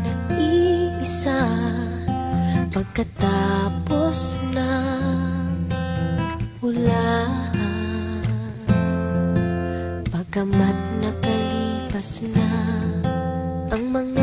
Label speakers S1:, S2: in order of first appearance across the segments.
S1: nag-iisa Pagkatapos ng ulan Pagkamat nakalipas na ang mga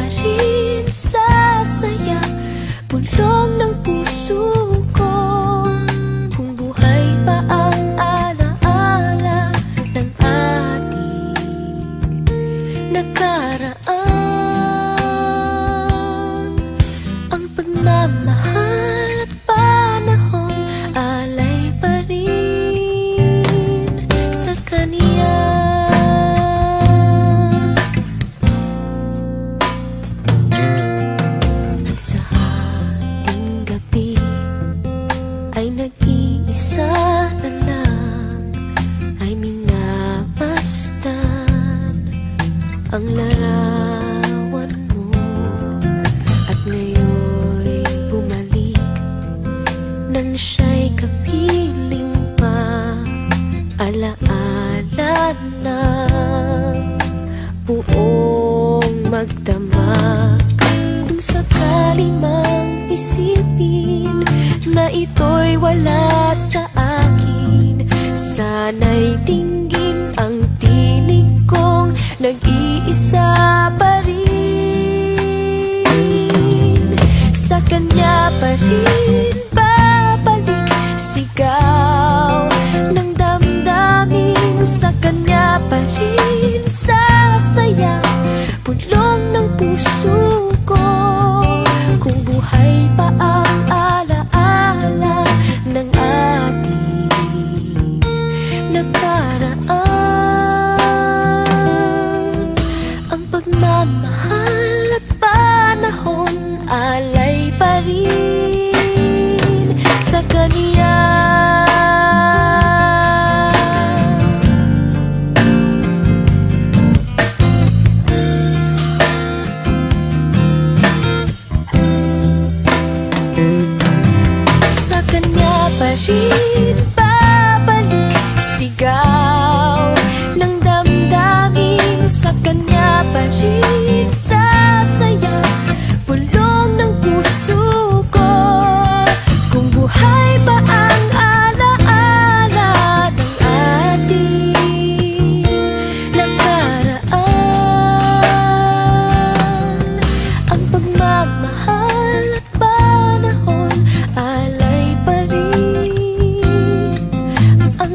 S1: pa rin sasaya Bulong ng puso ko. Kung buhay pa ang alaala Ng ating nakaraan Ang larawan mo. At ngayon'y bumalik. Nang siya'y kapiling pa. Alaala na. Buong magdamag. Kung sakali mang isipin Na ito'y wala sa akin Sana'y tingin ang Nag-iisa pa rin. Sa kanya pa rin Ang pagmamahal at panahon Alay pa rin sa kaniya. Sa kanya pa rin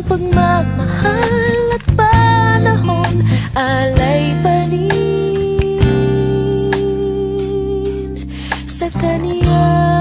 S1: pagmamahal at panahon Alay pa rin Sa kaniya